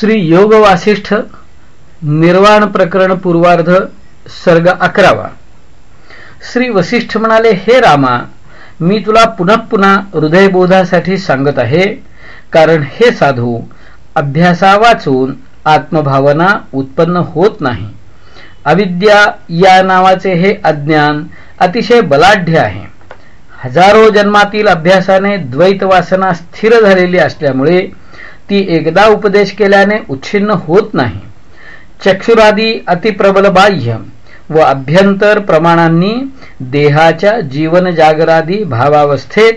श्री योग वासिष्ठ निर्वाण प्रकरण पूर्वार्ध सर्ग अकरावा. श्री वसिष्ठ म्हणाले हे रामा मी तुला पुन्हा पुन्हा हृदयबोधासाठी सांगत आहे. कारण हे साधू अभ्यासा वाचून आत्मभावना उत्पन्न होत नाही. अविद्या या नावाचे हे अज्ञान अतिशय बलाढ्य आहे. हजारो जन्मातील अभ्यासाने द्वैत वासना स्थिर झालेली असल्यामुळे ती एकदा उपदेश केल्याने उच्छिन्न होत नाही. चक्षुरादी अतिप्रबल बाह्य व अभ्यंतर प्रमाणांनी देहाच्या जीवन जागरादी भावावस्थेत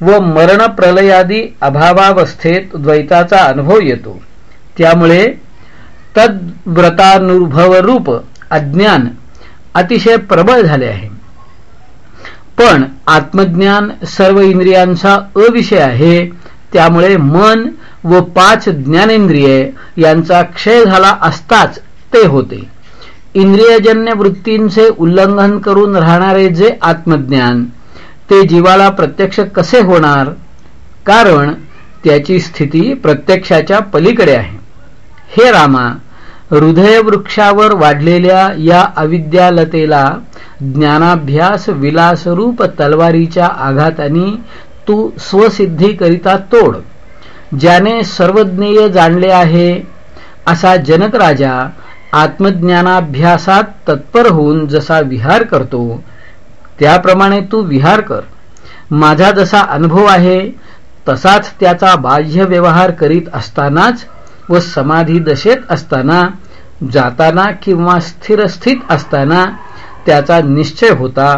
व मरण प्रलयादी अभावावस्थेत द्वैताचा अनुभव येतो. त्यामुळे तद्व्रतानुभवरूप अज्ञान अतिशय प्रबळ झाले आहे. पण आत्मज्ञान सर्व इंद्रियांचा अविषय आहे. त्यामुळे मन व पाच ज्ञानेंद्रिये यांचा क्षय झाला असताच ते होते. इंद्रियजन्य वृत्तींचे उल्लंघन करून राहणारे जे आत्मज्ञान ते जीवाला प्रत्यक्ष कसे होणार? कारण त्याची स्थिती प्रत्यक्षाच्या पलीकडे आहे. हे रामा हृदयवृक्षावर वाढलेल्या या अविद्यालतेला ज्ञानाभ्यास विलासरूप तलवारीच्या आघाताने तू स्वसिद्धीकरिता तोड ज्याने सर्वज्ञेय जाणले आहे असा जनक राजा आत्मज्ञानाभ्यासात तत्पर होऊन जसा विहार करतो त्याप्रमाणे तू विहार कर. माझा जसा अनुभव आहे तसाच त्याचा बाह्य व्यवहार करीत असतानाच व समाधी दशेत असताना जाताना किंवा स्थिरस्थित असताना त्याचा निश्चय होता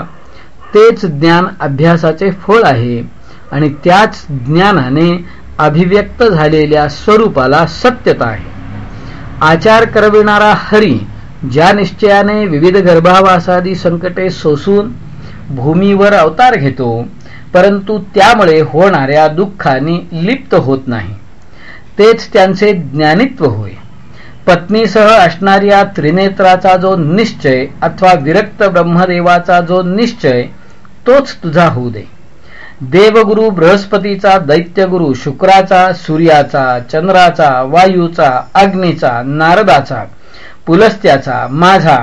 तेच ज्ञान अभ्यासाचे फळ आहे. आणि त्याच ज्ञानाने अभिव्यक्त झालेल्या स्वरूपाला सत्यता आहे. आचार करविणारा हरी ज्या निश्चयाने विविध गर्भावासादी संकटे सोसून भूमीवर अवतार घेतो परंतु त्यामुळे होणाऱ्या दुःखाने लिप्त होत नाही. तेच त्यांचे ज्ञानित्व होय. पत्नीसह असणाऱ्या त्रिनेत्राचा जो निश्चय अथवा विरक्त ब्रह्मदेवाचा जो निश्चय तोच तुझा होऊ दे. देवगुरु बृहस्पतीचा दैत्यगुरु शुक्राचा सूर्याचा चंद्राचा वायूचा अग्नीचा नारदाचा पुलस्त्याचा माझा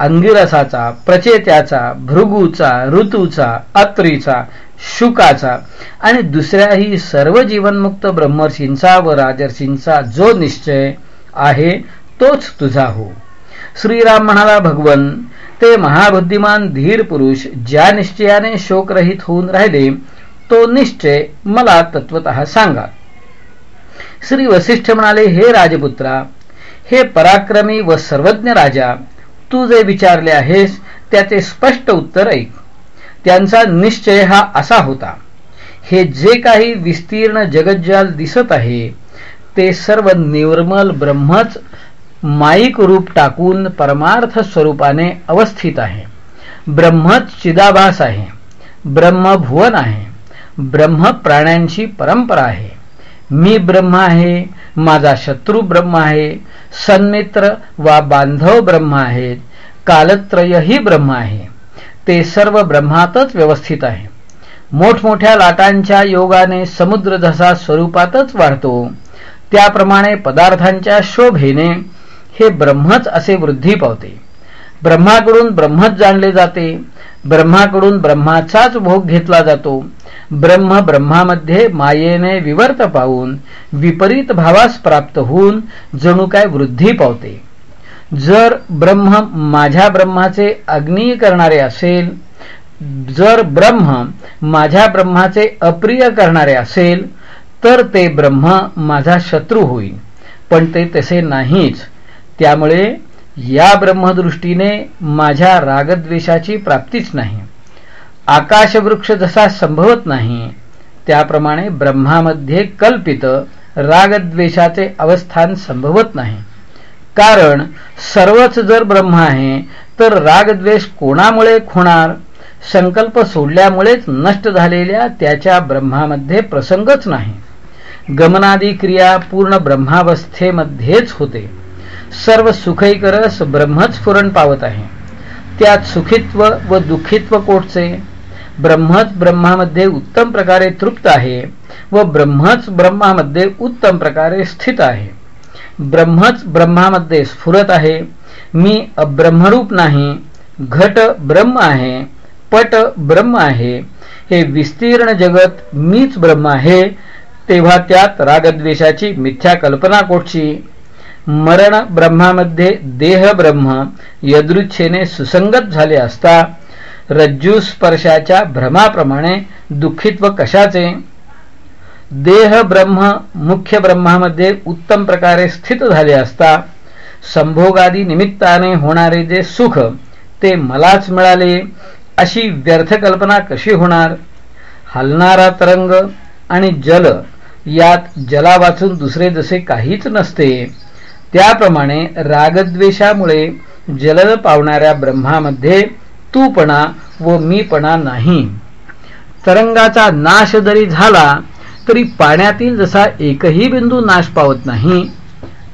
अंगिरसाचा प्रचेत्याचा भृगूचा ऋतूचा अत्रीचा शुकाचा आणि दुसऱ्याही सर्व जीवनमुक्त ब्रह्मर्षींचा व राजर्षींचा जो निश्चय आहे तोच तुझा हो. श्रीराम म्हणाला भगवन ते महाबुद्धिमान धीर पुरुष ज्या निश्चयाने शोकरहित होऊन राहिले तो निश्चय मला तत्वत सांगा. श्री वसिष्ठ म्हणाले हे राजपुत्रा हे पराक्रमी व सर्वज्ञ राजा तू जे विचारले आहेस त्याचे स्पष्ट उत्तर ऐक. त्यांचा निश्चय हा असा होता. हे जे काही विस्तीर्ण जगज्जाल दिसत आहे ते सर्व निर्मल ब्रह्मच माईक रूप टाकून परमार्थ स्वरूपाने अवस्थित आहे. ब्रह्मच चिदाभास आहे. ब्रह्मभुवन आहे. ब्रह्म प्राण्यांची परंपरा आहे. मी ब्रह्म आहे माझा शत्रू ब्रह्म आहे सन्मित्र वा बांधव ब्रह्म आहेत कालत्रयही ब्रह्म आहे. ते सर्व ब्रह्मातच व्यवस्थित आहे. मोठमोठ्या लाटांच्या योगाने समुद्र जसा स्वरूपातच वाढतो. त्याप्रमाणे पदार्थांच्या शोभेने हे ब्रह्मच असे वृद्धी पावते. ब्रह्माकडून ब्रह्मच जाणले जाते. ब्रह्माकडून ब्रह्माचाच भोग घेतला जातो. ब्रह्म ब्रह्मामध्ये मायेने विवर्त पाहून विपरीत भावास प्राप्त होऊन जणू काय वृद्धी पावते. जर ब्रह्म माझ्या ब्रह्माचे अग्नी करणारे असेल जर ब्रह्म माझ्या ब्रह्माचे अप्रिय करणारे असेल तर ते ब्रह्म माझा शत्रू होईल. पण ते तसे नाहीच. त्यामुळे या ब्रह्मदृष्टीने माझ्या रागद्वेषाची प्राप्तीच नाही. आकाशवृक्ष जसा संभवत नाही त्याप्रमाणे ब्रह्मामध्ये कल्पित रागद्वेषाचे अवस्थान संभवत नाही. कारण सर्वच जर ब्रह्म आहे तर रागद्वेष कोणामुळे होणार? संकल्प सोडल्यामुळेच नष्ट झालेल्या त्याच्या ब्रह्मामध्ये प्रसंगच नाही. गमनादी क्रिया पूर्ण ब्रह्मावस्थेमध्येच होते. सर्व सुखैकरस ब्रह्मच स्फुरण पावत आहे. त्यात सुखित्व व दुःखित्व कोटचे ब्रह्मच ब्रह्मामध्ये उत्तम प्रकारे तृप्त आहे व ब्रह्मच ब्रह्मामध्ये उत्तम प्रकारे स्थित आहे. ब्रह्मच ब्रह्मामध्ये स्फुरत आहे मी अब्रह्मरूप नाही घट ब्रह्म आहे पट ब्रह्म आहे हे विस्तीर्ण जगत मीच ब्रह्म आहे तेव्हा त्यात रागद्वेषाची मिथ्या कल्पना कोठची? मरण ब्रह्मामध्ये देह ब्रह्म यदृच्छेने सुसंगत झाले असता रज्जू स्पर्शाच्या भ्रमाप्रमाणे दुःखित्व कशाचे? देह ब्रह्म मुख्य ब्रह्मामध्ये उत्तम प्रकारे स्थित झाले असता संभोगादी निमित्ताने होणारे जे सुख ते मलाच मिळाले अशी व्यर्थ कल्पना कशी होणार? हलणारा तरंग आणि जल यात जला वाचून दुसरे जसे काहीच नसते. त्याप्रमाणे रागद्वेषामुळे जलद पावणाऱ्या ब्रह्मामध्ये तूपणा व मीपणा नाही. तरंगाचा नाश जरी झाला तरी पाण्यातील जसा एकही बिंदू नाश पावत नाही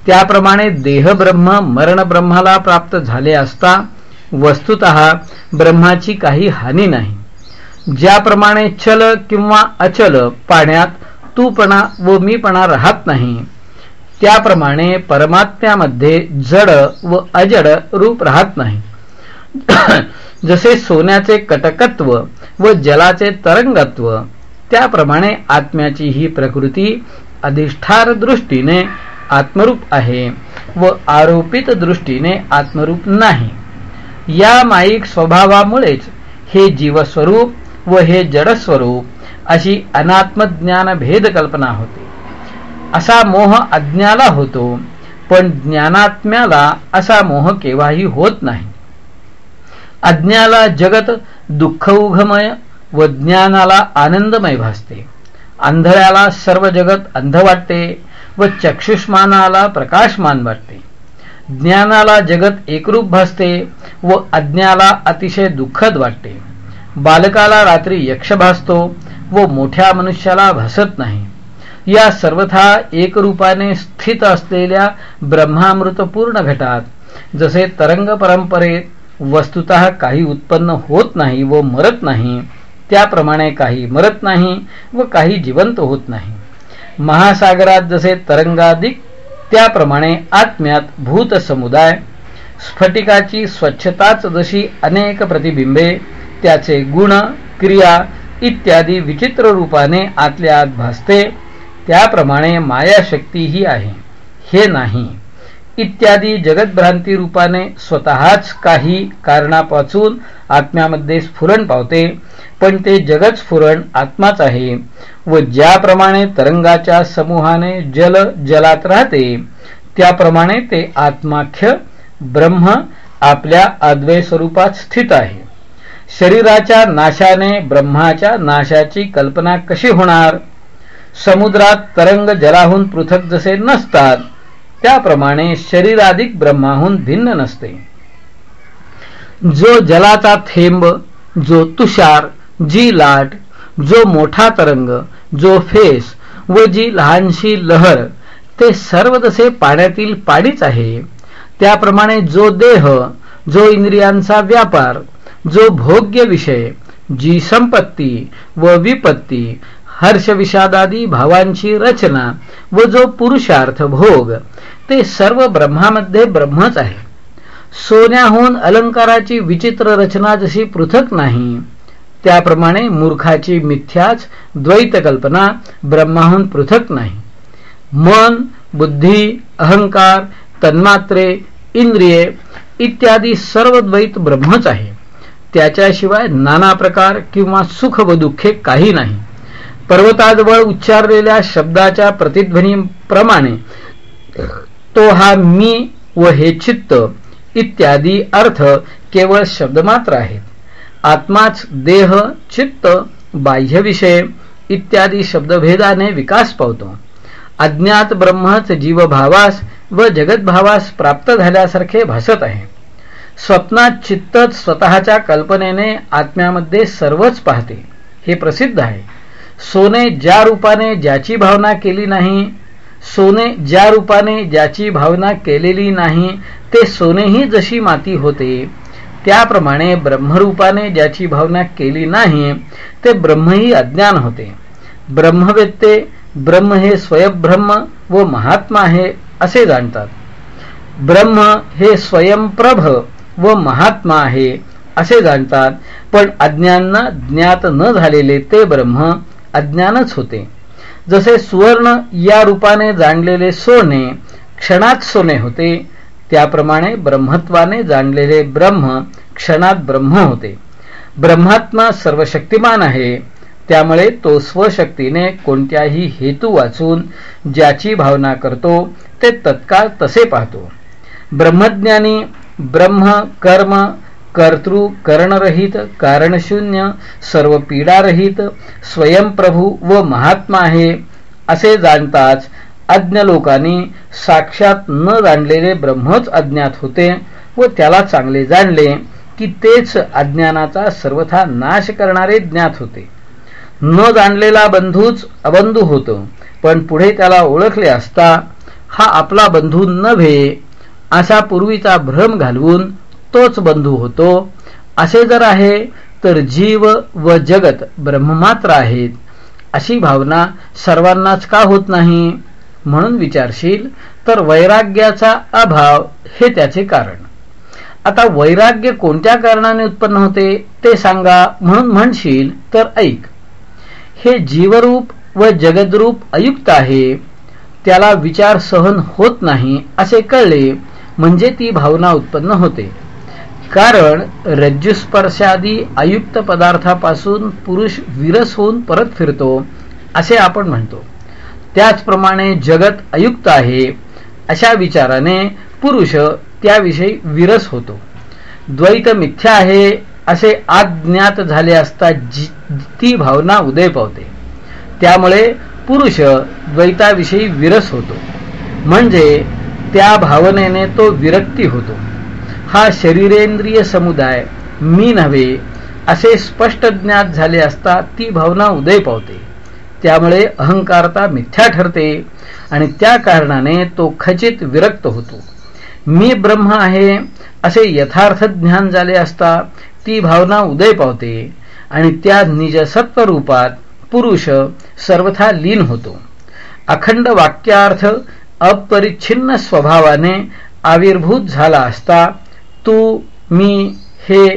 त्याप्रमाणे देहब्रह्म मरणब्रह्माला प्राप्त झाले असता वस्तुत ब्रह्माची काही हानी नाही. ज्याप्रमाणे चल किंवा अचल पाण्यात तूपणा व मीपणा राहत नाही त्याप्रमाणे परमात्म्यामध्ये जड व अजड रूप राहत नाही. जसे सोन्याचे कटकत्व व जलाचे तरंगत्व त्याप्रमाणे आत्म्याची ही प्रकृती अधिष्ठार दृष्टीने आत्मरूप आहे व आरोपित दृष्टीने आत्मरूप नाही. या माईक स्वभावामुळेच हे जीवस्वरूप व हे जडस्वरूप अशी अनात्मज्ञान भेद कल्पना होते. असा मोह अज्ञाला होतो पण ज्ञानात्म्याला असा मोह केव्हाही होत नाही. अज्ञाला जगत दुःखौघमय व ज्ञानाला आनंदमय भासते. अंधळ्याला सर्व जगत अंध वाटते व चक्षुष्मानाला प्रकाशमान वाटते. ज्ञानाला जगत एकरूप भासते व अज्ञाला अतिशय दुःखद वाटते. बालकाला रात्री यक्ष भासतो व मोठ्या मनुष्याला भासत नाही. या सर्वथा एकरूपाने स्थित असलेल्या ब्रह्मामृतपूर्ण घटात. जसे तरंग परंपरेत वस्तुत काही उत्पन्न होत नाही व मरत नाही त्याप्रमाणे काही मरत नाही व काही जिवंत होत नाही. महासागरात जसे तरंगाधिक त्याप्रमाणे आत्म्यात भूत समुदाय स्फटिकाची स्वच्छताच जशी अनेक प्रतिबिंबे त्याचे गुण क्रिया इत्यादी विचित्र रूपाने आतल्या आत भासते त्याप्रमाणे मायाशक्ती ही आहे. हे नाही. इत्यादी जगतभ्रांती रूपाने स्वतःच काही कारणापासून आत्म्यामध्ये स्फुरण पावते पण ते जगत स्फुरण आत्माच आहे व ज्याप्रमाणे तरंगाच्या समूहाने जल जलात राहते त्याप्रमाणे ते आत्माख्य ब्रह्म आपल्या अद्वय स्वरूपात स्थित आहे. शरीराच्या नाशाने ब्रह्माच्या नाशाची कल्पना कशी होणार? समुद्रात तरंग जलाहून पृथक जसे नसतात त्याप्रमाणे शरीराधिक ब्रह्माहून भिन्न नसते. जो जलाचा थेंब जो तुषार जी लाट जो मोठा तरंग जो फेस व जी लहानशी लहर ते सर्व जसे पाण्यातील पाडीच आहे त्याप्रमाणे जो देह जो इंद्रियांचा व्यापार जो भोग्य विषय जी संपत्ती व विपत्ती हर्षविषादादी भावांची रचना व जो पुरुषार्थ भोग ते सर्व ब्रह्मामध्ये ब्रह्मच आहे. सोन्याहून अलंकाराची विचित्र रचना जशी पृथक नाही त्याप्रमाणे मूर्खाची मिथ्याच द्वैत कल्पना ब्रह्माहून पृथक नाही. मन बुद्धी अहंकार तन्मात्रे इंद्रिये इत्यादी सर्व द्वैत ब्रह्मच आहे. त्याच्याशिवाय नाना प्रकार किंवा सुख व दुःखे काही नाही. पर्वताजवळ उच्चारलेल्या शब्दाच्या प्रतिध्वनीप्रमाणे तो हा मी व हे चित्त इत्यादी अर्थ केवळ शब्दमात्र आहेत. आत्माच देह चित्त बाह्यविषय इत्यादी शब्दभेदाने विकास पावतो. अज्ञात ब्रह्मच जीवभावास व जगतभावास प्राप्त झाल्यासारखे भासत आहे. स्वप्नात चित्तच स्वतःच्या कल्पनेने आत्म्यामध्ये सर्वच पाहते. हे प्रसिद्ध आहे. सोने ज्या रूपाने ज्याची भावना केली नाही सोने ज्या रूपाने ज्याची भावना केलेली नाही ते सोनेही जशी माती होते त्याप्रमाणे ब्रह्मरूपाने ज्याची भावना केली नाही ते ब्रह्मही अज्ञान होते. ब्रह्मवेत्ते ब्रह्म हे स्वयंब्रह्म व महात्मा आहे असे जाणतात. ब्रह्म हे स्वयंप्रभ व महात्मा आहे असे जाणतात पण अज्ञांना ज्ञात न झालेले ते ब्रह्म अज्ञानच होते. जसे सुवर्ण या रूपाने जाणलेले सोने क्षणात सोने होते त्याप्रमाणे ब्रह्मत्वाने जाणलेले ब्रह्म क्षणात ब्रह्म होते. ब्रह्मात्मा सर्वशक्तिमान आहे त्यामुळे तो स्वशक्तीने कोणत्याही हेतू वाचून ज्याची भावना करतो ते तत्काळ तसे पाहतो. ब्रह्मज्ञानी ब्रह्म कर्म कर्तृ करणरहित कारणशून्य सर्व पीडारहित स्वयंप्रभू व महात्मा आहे असे जाणताच अज्ञ लोकांनी साक्षात न जाणलेले ब्रह्मच अज्ञात होते व त्याला चांगले जाणले की तेच अज्ञानाचा सर्वथा नाश करणारे ज्ञात होते. न जाणलेला बंधूच अबंधू होतो पण पुढे त्याला ओळखले असता हा आपला बंधू नव्हे असा पूर्वीचा भ्रम घालवून तोच बंधू होतो. असे जर आहे तर जीव व जगत ब्रह्ममात्र आहेत. अशी भावना सर्वांनाच का होत नाही? म्हणून विचारशील तर वैराग्याचा अभाव हे त्याचे कारण. आता वैराग्य कोणत्या कारणाने उत्पन्न होते ते सांगा. म्हणून म्हणशील तर ऐक. हे जीवरूप व जगद्रूप अयुक्त आहे. त्याला विचार सहन होत नाही असे कळले. म्हणजे ती भावना उत्पन्न होते. कारण रज्जुस्पर्शादी आयुक्त पदार्थापासून पुरुष विरस होऊन परत फिरतो असे आपण म्हणतो. त्याचप्रमाणे जगत अयुक्त आहे अशा विचाराने पुरुष त्याविषयी विरस होतो. द्वैत मिथ्या आहे असे आज्ञात झाले असता ती भावना उदय पावते. त्यामुळे पुरुष द्वैताविषयी विरस होतो. म्हणजे त्या भावनेने तो विरक्ती होतो. हा शरीरेंद्रिय समुदाय मी नव्हे असे स्पष्ट ज्ञात झाले असता ती भावना उदय पावते. त्यामुळे अहंकारता मिथ्या ठरते आणि त्या कारणाने तो खचित विरक्त होतो. मी ब्रह्म आहे असे यथार्थ ज्ञान झाले असता ती भावना उदय पावते आणि त्या निजसत्व रूपात पुरुष सर्वथा लीन होतो. अखंड वाक्यार्थ अपरिच्छिन्न स्वभावाने आविर्भूत झाला असता तू मी हे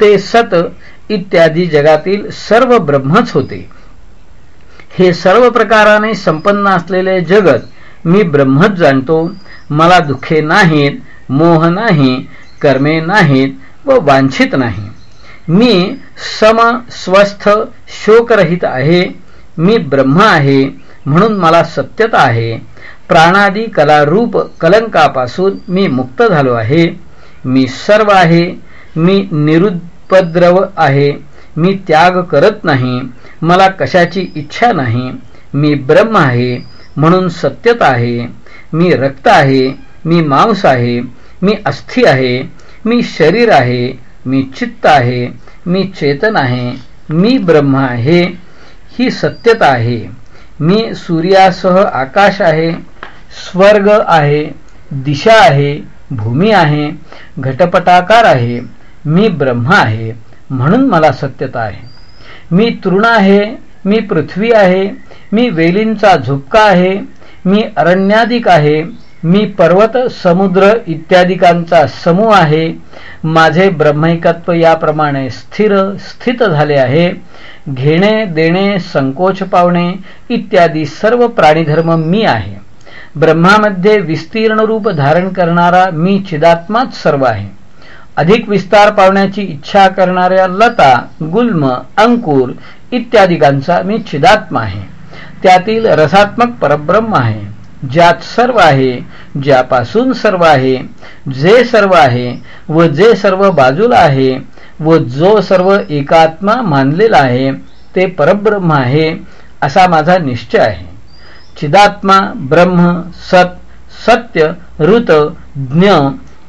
ते सत इत्यादी जगातील सर्व ब्रह्मच होते. हे सर्व प्रकाराने संपन्न असलेले जगत मी ब्रह्मच जाणतो. मला दुःखे नाहीत मोह नाही कर्मे नाहीत व वांछित नाही. मी सम स्वस्थ शोकरहित आहे. मी ब्रह्म आहे म्हणून मला सत्यता आहे. प्राणादी कलारूप कलंकापासून मी मुक्त झालो आहे. मी सर्व आहे मी निरुपद्रव आहे मी त्याग करत नाही मला कशाची इच्छा नाही मी ब्रह्म आहे म्हणून सत्यता आहे मी रक्त आहे मी मांस आहे मी अस्थि आहे मी शरीर आहे मी चित्त आहे मी चेतन आहे मी ब्रह्म आहे ही सत्यता आहे. मी सूर्यासह आकाश आहे स्वर्ग आहे दिशा आहे भूमी आहे घटपटाकार आहे मी ब्रह्म आहे म्हणून मला सत्यता आहे. मी तृण आहे मी पृथ्वी आहे मी वेलींचा झुपका आहे मी अरण्याधिक आहे मी पर्वत समुद्र इत्यादिकांचा समूह आहे माझे ब्रह्मैकत्व याप्रमाणे स्थिर स्थित झाले आहे. घेणे देणे संकोच पावणे इत्यादी सर्व प्राणीधर्म मी आहे. ब्रह्मामध्ये विस्तीर्ण रूप धारण करणारा मी चिदात्माच सर्व आहे. अधिक विस्तार पावण्याची इच्छा करणाऱ्या लता गुल्म अंकुर इत्यादिकांचा मी चिदात्मा आहे. त्यातील रसात्मक परब्रह्म आहे. ज्यात सर्व आहे ज्यापासून सर्व आहे जे सर्व आहे व जे सर्व बाजूला आहे व जो सर्व एकात्मा मानलेला आहे ते परब्रह्म आहे असा माझा निश्चय आहे. चिदात्मा ब्रह्म सत सत्य ऋत ज्ञ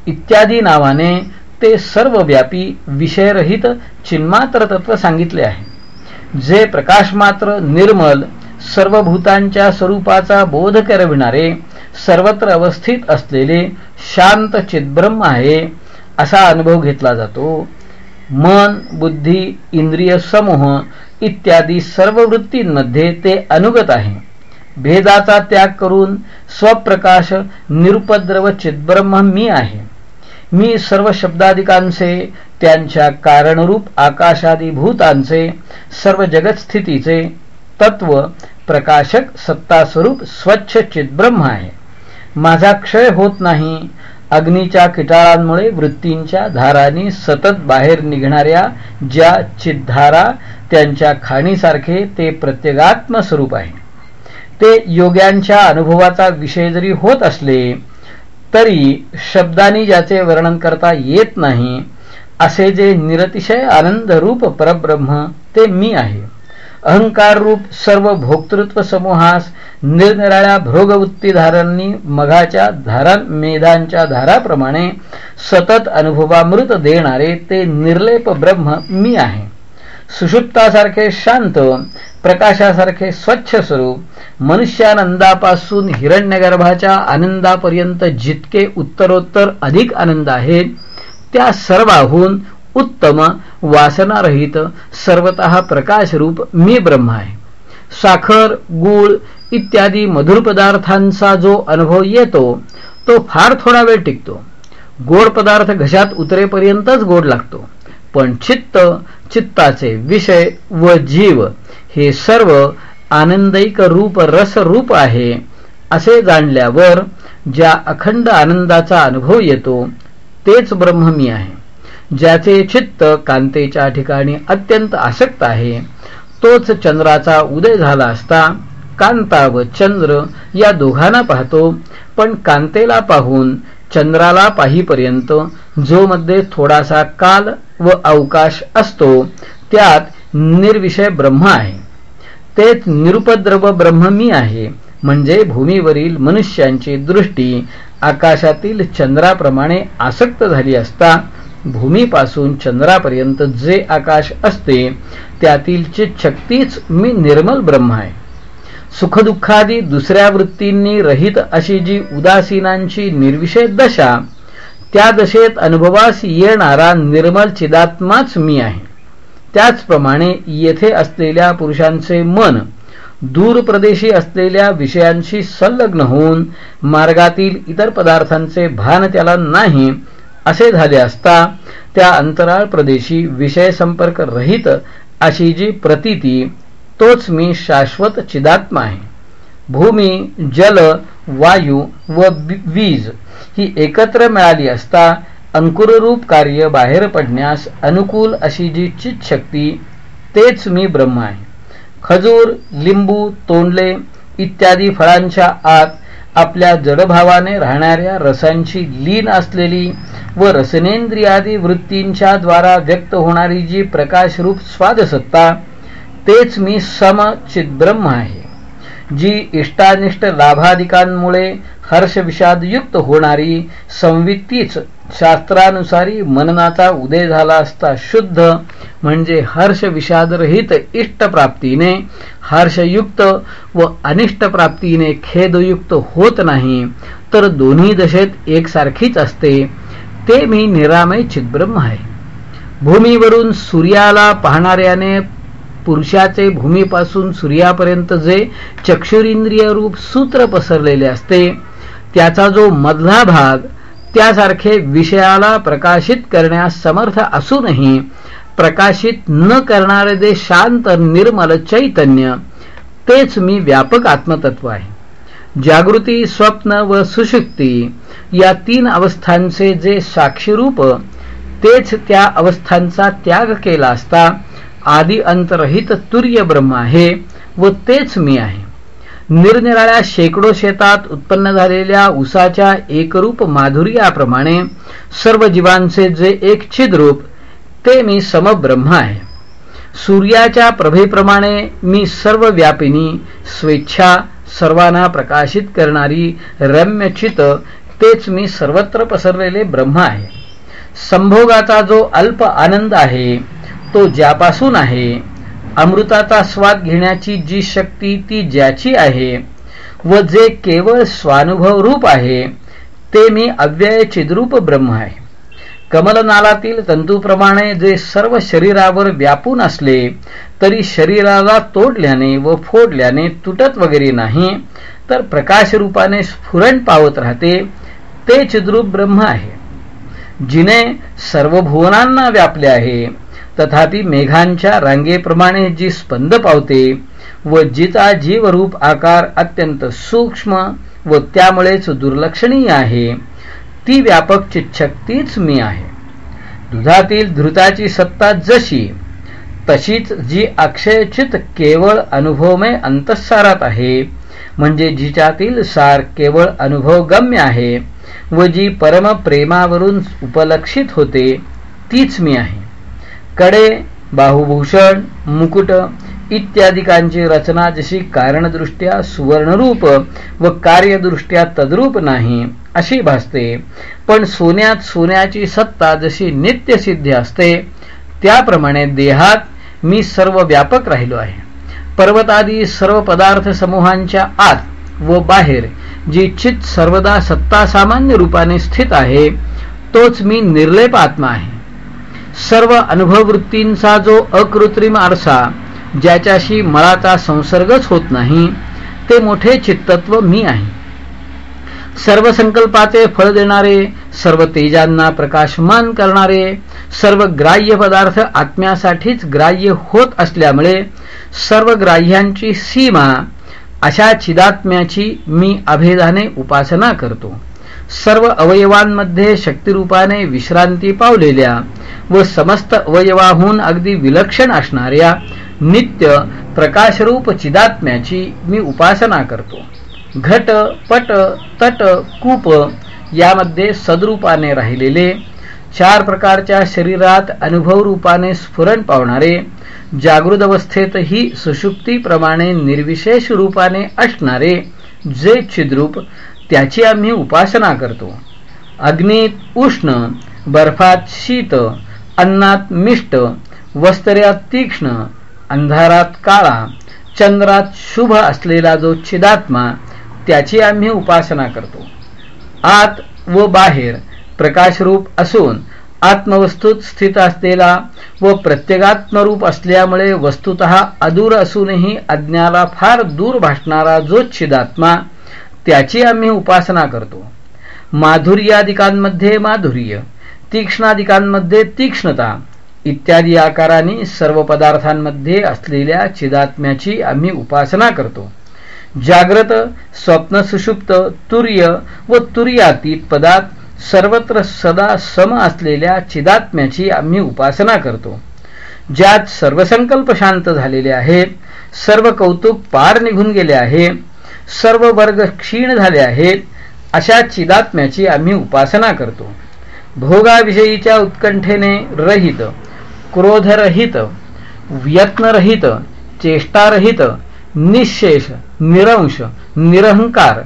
इत्यादी नावाने ते सर्वव्यापी विषयरहित चिन्मात्र तत्व सांगितले आहे. जे प्रकाशमात्र निर्मल सर्व भूतांच्या स्वरूपाचा बोध करविणारे सर्वत्र अवस्थित असलेले शांत चिद्ब्रह्म आहे असा अनुभव घेतला जातो. मन बुद्धी इंद्रिय समूह इत्यादी सर्व वृत्तींमध्ये ते अनुगत आहे. भेदाचा त्याग करून स्वप्रकाश निरुपद्रव चिद्ब्रह्म मी आहे. मी सर्व शब्दाधिकांचे त्यांच्या कारणरूप आकाशादी भूतांचे सर्व जगतस्थितीचे तत्व प्रकाशक सत्तास्वरूप स्वच्छ चिद्ब्रह्म आहे. माझा क्षय होत नाही. अग्नीच्या किटाळांमुळे वृत्तींच्या धारांनी सतत बाहेर निघणाऱ्या ज्या चिद्धारा त्यांच्या खाणीसारखे ते प्रत्येगात्म स्वरूप आहे. ते योग्यांच्या अनुभवाचा विषय जरी होत असले तरी शब्दांनी ज्याचे वर्णन करता येत नाही असे जे निरतिशय आनंद रूप परब्रह्म ते मी आहे. अहंकार रूप सर्व भोक्तृत्व समूहास निरनिराळ्या भोगवृत्तीधारांनी मघाच्या धारा मेधांच्या धाराप्रमाणे सतत अनुभवामृत देणारे ते निर्लेप ब्रह्म मी आहे. सुषुप्तासारखे शांत प्रकाशासारखे स्वच्छ स्वरूप मनुष्यानंदापासून हिरण्यगर्भाच्या आनंदापर्यंत जितके उत्तरोत्तर अधिक आनंद आहे त्या सर्वाहून उत्तम वासनारहित सर्वत प्रकाशरूप मी ब्रह्म आहे. साखर गूळ इत्यादी मधुर पदार्थांचा जो अनुभव येतो तो फार थोडा वेळ टिकतो. गोड पदार्थ घशात उतरेपर्यंतच गोड लागतो. पण चित्त चित्ताचे विषय व जीव हे सर्व आनंदैक रूप रसरूप आहे असे जाणल्यावर ज्या अखंड आनंदाचा अनुभव येतो तेच ब्रह्म मी आहे. ज्याचे चित्त कांतेच्या ठिकाणी अत्यंत आसक्त आहे तोच चंद्राचा उदय झाला असता कांता व चंद्र या दोघांना पाहतो पण कांतेला पाहून चंद्राला पाहीपर्यंत जो मध्ये थोडासा काल व अवकाश असतो त्यात निर्विषय ब्रह्म आहे. तेच निरुपद्रव ब्रह्म मी आहे. म्हणजे भूमीवरील मनुष्यांची दृष्टी आकाशातील चंद्राप्रमाणे आसक्त झाली असता भूमीपासून चंद्रापर्यंत जे आकाश असते त्यातील शक्तीच मी निर्मल ब्रह्म आहे. सुखदुःखादी दुसऱ्या वृत्तींनी रहित अशी जी उदासीनांची निर्विषय दशा त्या दशेत अनुभवास येणारा निर्मल चिदात्माच मी आहे. त्याचप्रमाणे येथे असलेल्या पुरुषांचे मन दूर प्रदेशी असलेल्या विषयांशी संलग्न होऊन मार्गातील इतर पदार्थांचे भान त्याला नाही असे झाले असता त्या अंतराळ प्रदेशी विषय संपर्क रहित अशी जी प्रतीती तोच मी शाश्वत चिदात्मा आहे. भूमी जल वायू व वीज ही एकत्र मिळाली असता अंकुररूप कार्य बाहेर पडण्यास अनुकूल अशी जी चित शक्ती तेच मी ब्रह्म आहे. खजूर लिंबू तोंडले इत्यादी फळांच्या आत आपल्या जडभावाने राहणाऱ्या रसांची लीन असलेली व रसनेंद्रियादी वृत्तींच्या द्वारा व्यक्त होणारी जी प्रकाशरूप स्वादसत्ता तेच मी सम चिद्ब्रह्म आहे. जी इष्टानिष्ट लाभाधिकांमुळे हर्षविषादयुक्त होणारी संवित्तीच शास्त्रानुसारी मननाचा उदय झाला असता शुद्ध म्हणजे हर्ष विषादरहित इष्टप्राप्तीने हर्षयुक्त व अनिष्ट प्राप्तीने खेदयुक्त होत नाही तर दोन्ही दशेत एकसारखीच असते ते मी निरामय चिद्ब्रह्म आहे. भूमीवरून सूर्याला पाहणाऱ्याने पुरुषाचे भूमीपासून सूर्यापर्यंत जे चक्षुरिंद्रिय रूप सूत्र पसरलेले असते त्याचा जो मधला भाग त्यासारखे विषयाला प्रकाशित करण्यास समर्थ असूनही प्रकाशित न करणारे जे शांत निर्मल चैतन्य तेच मी व्यापक आत्मतत्व आहे. जागृती स्वप्न व सुशुक्ती या तीन अवस्थांचे जे साक्षीरूप तेच त्या अवस्थांचा त्याग केला असता आदि अंतरहित तुर्य ब्रह्म आहे व तेच मी आहे. निरनिराळ्या शेकडो शेतात उत्पन्न झालेल्या उसाच्या एकरूप माधुर्याप्रमाणे सर्व जीवांचे जे एक छिद्रूप ते मी समब्रह्म आहे. सूर्याच्या प्रभेप्रमाणे मी सर्व व्यापिनी स्वेच्छा सर्वांना प्रकाशित करणारी रम्यचित तेच मी सर्वत्र पसरलेले ब्रह्म आहे. संभोगाचा जो अल्प आनंद आहे तो ज्यापासून आहे अमृताचा स्वाद घेण्याची जी शक्ती ती ज्याची आहे व जे केवळ स्वानुभव रूप आहे ते मी अव्यय चिद्रूप ब्रह्म आहे. कमलनालातील तंतूप्रमाणे जे सर्व शरीरावर व्यापून असले तरी शरीराला तोडल्याने व फोडल्याने तुटत वगैरे नाही तर प्रकाशरूपाने स्फुरण पावत राहते ते चिद्रूप ब्रह्म आहे. जिने सर्व भुवनांना व्यापले आहे तथापि मेघांच्या रांगेप्रमाणे जी स्पंद पावते व जिचा जीवरूप आकार अत्यंत सूक्ष्म व त्यामुळेच दुर्लक्षणीय आहे ती व्यापक चिच्छक्तीच मी आहे. दुधातील धृताची सत्ता जशी तशीच जी अक्षयचित केवळ अनुभवमय अंतःसारात आहे म्हणजे जिच्यातील सार केवळ अनुभवगम्य आहे व जी परमप्रेमावरून उपलक्षित होते तीच मी आहे. कडे बाहुभूषण मुकुट इत्यादिकांची रचना जशी कारणदृष्ट्या सुवर्णरूप व कार्यदृष्ट्या तद्रूप नाही अशी भासते. पण सोन्यात सोन्याची सत्ता जशी नित्यसिद्धी असते त्याप्रमाणे देहात मी सर्व व्यापक राहिलो आहे. पर्वतादी सर्व पदार्थ समूहांच्या आत व बाहेर जी चित सर्वदा सत्ता सामान्य रूपाने स्थित आहे तोच मी निर्लेप आत्मा आहे. सर्व अनुभववृत्तींचा जो अकृत्रिम आरसा ज्याच्याशी मळाचा संसर्गच होत नाही ते मोठे चित्तत्व मी आहे. सर्व संकल्पाचे फळ देणारे सर्व तेजांना प्रकाशमान करणारे सर्व ग्राह्य पदार्थ आत्म्यासाठीच ग्राह्य होत असल्यामुळे सर्व ग्राह्यांची सीमा अशा चिदात्म्याची मी अभेदाने उपासना करतो. सर्व अवयवांमध्ये शक्तिरूपाने विश्रांती पावलेल्या व समस्त अवयवाहून अगदी विलक्षण असणाऱ्या नित्य प्रकाशरूप चिदात्म्याची मी उपासना करतो. घट पट तट कूप यामध्ये सद्रूपाने राहिलेले चार प्रकारच्या शरीरात अनुभव रूपाने स्फुरण पावणारे जागृत अवस्थेतही सुषुप्तीप्रमाणे निर्विशेष रूपाने असणारे जे छिद्रूप त्याची आम्ही उपासना करतो. अग्नीत उष्ण बर्फात शीत अन्नात मिष्ट वस्त्र्यात तीक्ष्ण अंधारात काळा चंद्रात शुभ असलेला जो छिदात्मा त्याची आम्ही उपासना करतो. आत व बाहेर प्रकाशरूप असून आत्मवस्तूत स्थित असलेला व प्रत्येगात्मरूप असल्यामुळे वस्तुत अदूर असूनही अज्ञाला फार दूर भासणारा जो छिदात्मा त्याची आम्ही उपासना करतो. माधुर्यादिकांमध्ये माधुर्य तीक्ष्णादिकांमध्ये तीक्ष्णता इत्यादी आकाराने सर्व पदार्थांमध्ये असलेल्या चिदात्म्याची आम्ही उपासना करतो. जाग्रत स्वप्न सुषुप्त तुर्य व तुर्यातीत पदात सर्वत्र सदा सम असलेल्या चिदात्म्याची आम्ही उपासना करतो. ज्यात सर्व संकल्प शांत झालेले आहेत सर्व कौतुक पार निघून गेले आहे सर्व वर्ग क्षीण झाले आहेत अशा चिदात्म्याची आम्ही उपासना करतो. भोगाविषयीच्या उत्कंठेने रहित क्रोधरहित व्यत्नरहित चेष्टारहित निशेष निरंश निरहंकार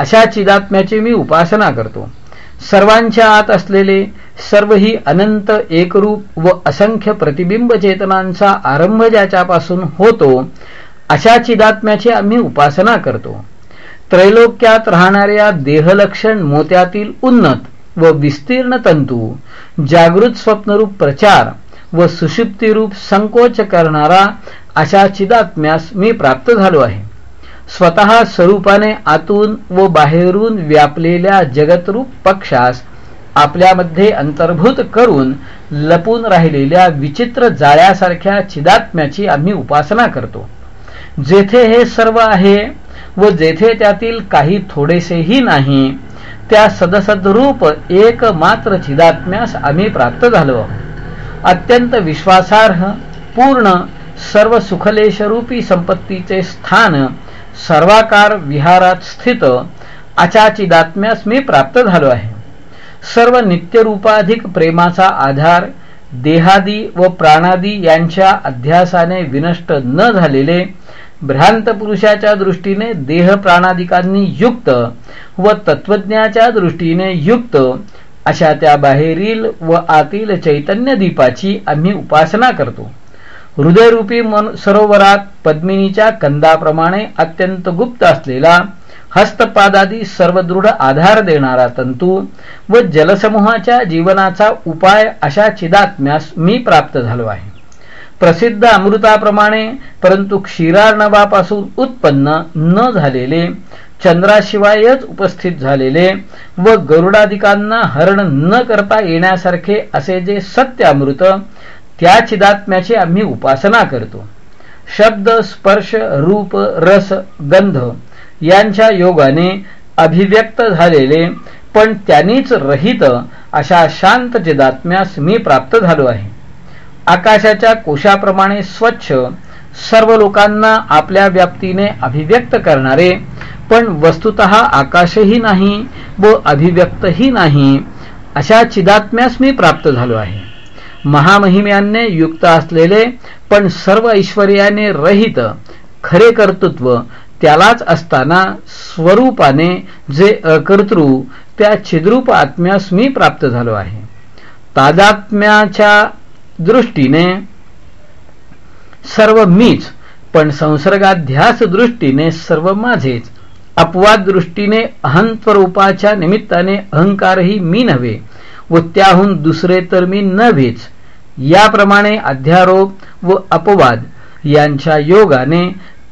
अशा चिदात्म्याची मी उपासना करतो. सर्वांच्या आत असलेले सर्व ही अनंत एकरूप व असंख्य प्रतिबिंब चेतनांचा आरंभ ज्याच्यापासून होतो अशा चिदात्म्याची आम्ही उपासना करतो. त्रैलोक्यात राहणाऱ्या देहलक्षण मोत्यातील उन्नत व विस्तीर्ण तंतू जागृत स्वप्नरूप प्रचार व सुषुप्तीरूप संकोच करणारा अशा चिदात्म्यास मी प्राप्त झालो आहे. स्वतः स्वरूपाने आतून व बाहेरून व्यापलेल्या जगतरूप पक्षास आपल्यामध्ये अंतर्भूत करून लपून राहिलेल्या विचित्र जाळ्यासारख्या चिदात्म्याची आम्ही उपासना करतो. जेथे हे सर्व आहे व जेथे त्यातील काही थोडेसेही नाही त्या सदसद्रूप एक मात्र छिदात्म्यास आम्ही प्राप्त झालो. अत्यंत विश्वासार्ह पूर्ण सर्व सुखलेशरूपी संपत्तीचे स्थान सर्वाकार विहारात स्थित चिदात्म्यास मी प्राप्त झालो आहे. सर्व नित्यरूपाधिक प्रेमाचा आधार देहादी व प्राणादी यांच्या अध्यासाने विनष्ट न झालेले भ्रांत पुरुषाच्या दृष्टीने देह प्राणादिकांनी युक्त व तत्वज्ञाच्या दृष्टीने युक्त अशा त्या बाहेरील व आतील चैतन्य दीपाची आम्ही उपासना करतो. हृदयरूपी मन सरोवरात पद्मिनीच्या कंदाप्रमाणे अत्यंत गुप्त असलेला हस्तपादादी सर्वदृढ आधार देणारा तंतू व जलसमूहाच्या जीवनाचा उपाय अशा चिदात्म्यास मी प्राप्त झालो आहे. प्रसिद्ध अमृताप्रमाणे परंतु क्षीरार्णवापासून उत्पन्न न झालेले चंद्राशिवायच उपस्थित झालेले व गरुडादिकांना हरण न करता येण्यासारखे असे जे सत्य अमृत त्या चिदात्म्याची आम्ही उपासना करतो. शब्द स्पर्श रूप रस गंध यांच्या योगाने अभिव्यक्त झालेले पण त्यांनीच रहित अशा शांत चिदात्म्यास मी प्राप्त झालो आहे. आकाशाच्या कोशाप्रमाणे स्वच्छ सर्व लोकांना आपल्या व्याप्तीने अभिव्यक्त करणारे पण वस्तुत आकाशही नाही व अभिव्यक्तही नाही अशा चिदात्म्यास मी प्राप्त झालो आहे. महामहिम्याने युक्त असलेले पण सर्व ऐश्वर्याने रहित खरे कर्तृत्व त्यालाच असताना स्वरूपाने जे अकर्तृ त्या छिद्रूप आत्म्यास मी प्राप्त झालो आहे. तादात्म्याच्या दृष्टीने सर्व मीच पण संसर्गाध्यास दृष्टीने सर्व माझेच. अपवाद दृष्टीने अहंत्वरूपाच्या निमित्ताने अहंकारही मी नव्हे व त्याहून दुसरे तर मी नव्हेच. याप्रमाणे अध्यारोप व अपवाद यांच्या योगाने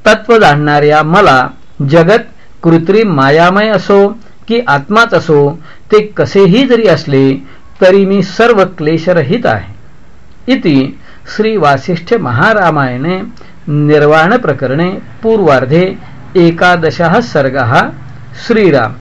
तत्व जाणणाऱ्या मला जगत कृत्रिम मायामय असो की आत्माच असो ते कसेही जरी असले तरी मी सर्व क्लेशरहित आहे. इति श्री वासिष्ठ महारामायणे निर्वाण प्रकरणे पूर्वार्धे एकादश सर्ग श्रीराम।